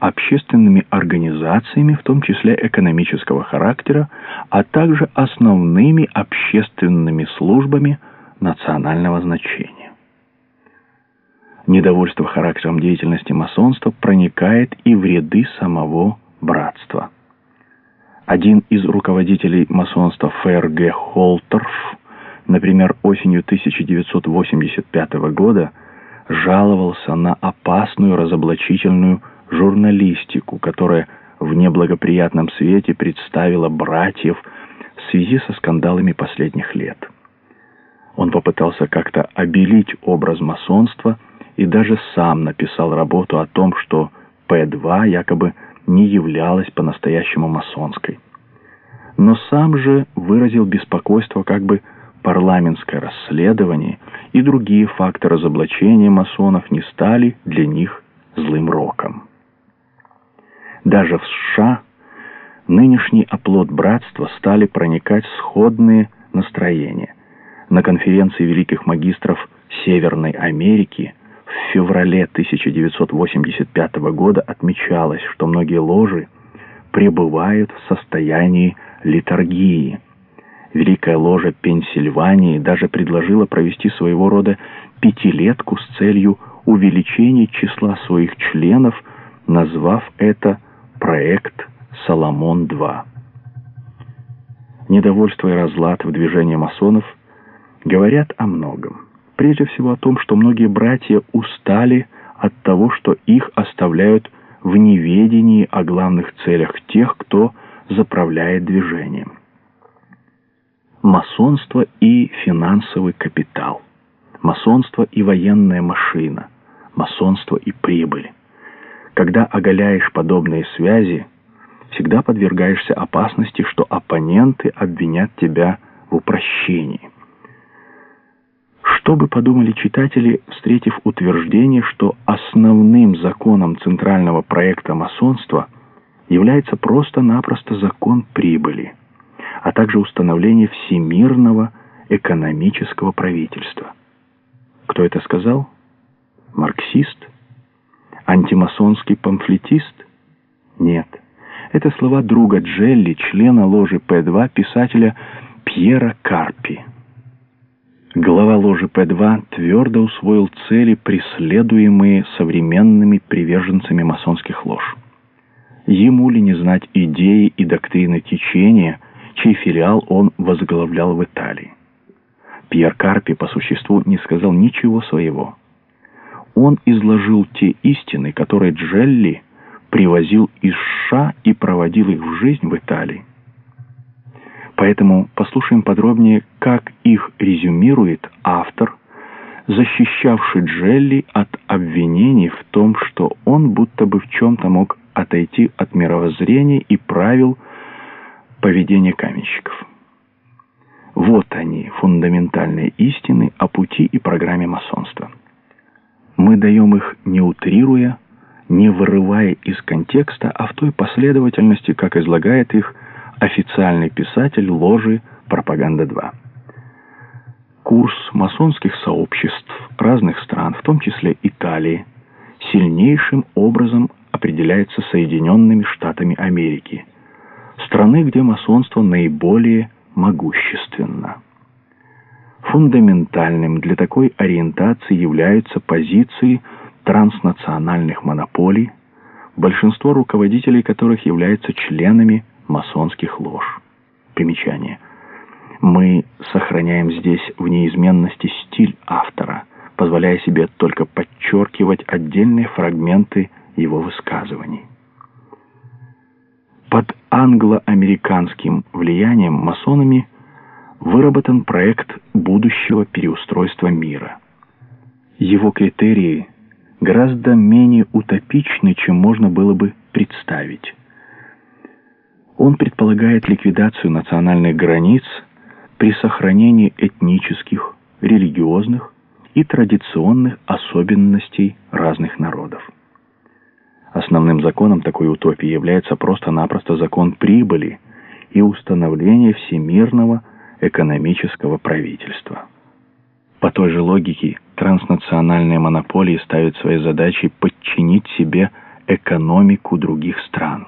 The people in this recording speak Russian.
общественными организациями, в том числе экономического характера, а также основными общественными службами национального значения. Недовольство характером деятельности масонства проникает и в ряды самого братства. Один из руководителей масонства Ф.Р.Г. Холтерф, например, осенью 1985 года жаловался на опасную разоблачительную журналистику, которая в неблагоприятном свете представила братьев в связи со скандалами последних лет. Он попытался как-то обелить образ масонства и даже сам написал работу о том, что П-2 якобы не являлась по-настоящему масонской. Но сам же выразил беспокойство как бы парламентское расследование и другие факты разоблачения масонов не стали для них злым роком. Даже в США нынешний оплот братства стали проникать сходные настроения. На конференции великих магистров Северной Америки в феврале 1985 года отмечалось, что многие ложи пребывают в состоянии литургии. Великая ложа Пенсильвании даже предложила провести своего рода пятилетку с целью увеличения числа своих членов, назвав это проект «Соломон-2». Недовольство и разлад в движении масонов говорят о многом. Прежде всего о том, что многие братья устали от того, что их оставляют в неведении о главных целях тех, кто заправляет движением. Масонство и финансовый капитал. Масонство и военная машина. Масонство и прибыль. Когда оголяешь подобные связи, всегда подвергаешься опасности, что оппоненты обвинят тебя в упрощении. Что бы подумали читатели, встретив утверждение, что основным законом центрального проекта масонства является просто-напросто закон прибыли, а также установление всемирного экономического правительства? Кто это сказал? Марксист? Антимасонский памфлетист? Нет. Это слова друга Джелли, члена ложи П2, писателя Пьера Карпи. Глава ложи П-2 твердо усвоил цели, преследуемые современными приверженцами масонских лож. Ему ли не знать идеи и доктрины течения, чей филиал он возглавлял в Италии? Пьер Карпи по существу не сказал ничего своего. Он изложил те истины, которые Джелли привозил из США и проводил их в жизнь в Италии. Поэтому послушаем подробнее, как их резюмирует автор, защищавший Джелли от обвинений в том, что он будто бы в чем-то мог отойти от мировоззрения и правил поведения каменщиков. Вот они, фундаментальные истины о пути и программе масонства. Мы даем их не утрируя, не вырывая из контекста, а в той последовательности, как излагает их официальный писатель ложи «Пропаганда-2». Курс масонских сообществ разных стран, в том числе Италии, сильнейшим образом определяется Соединенными Штатами Америки, страны, где масонство наиболее могущественно. Фундаментальным для такой ориентации являются позиции транснациональных монополий, большинство руководителей которых являются членами масонских лож. Примечание. Мы сохраняем здесь в неизменности стиль автора, позволяя себе только подчеркивать отдельные фрагменты его высказываний. Под англо-американским влиянием масонами выработан проект будущего переустройства мира. Его критерии гораздо менее утопичны, чем можно было бы представить. Он предполагает ликвидацию национальных границ при сохранении этнических, религиозных и традиционных особенностей разных народов. Основным законом такой утопии является просто-напросто закон прибыли и установление всемирного экономического правительства. По той же логике транснациональные монополии ставят своей задачей подчинить себе экономику других стран.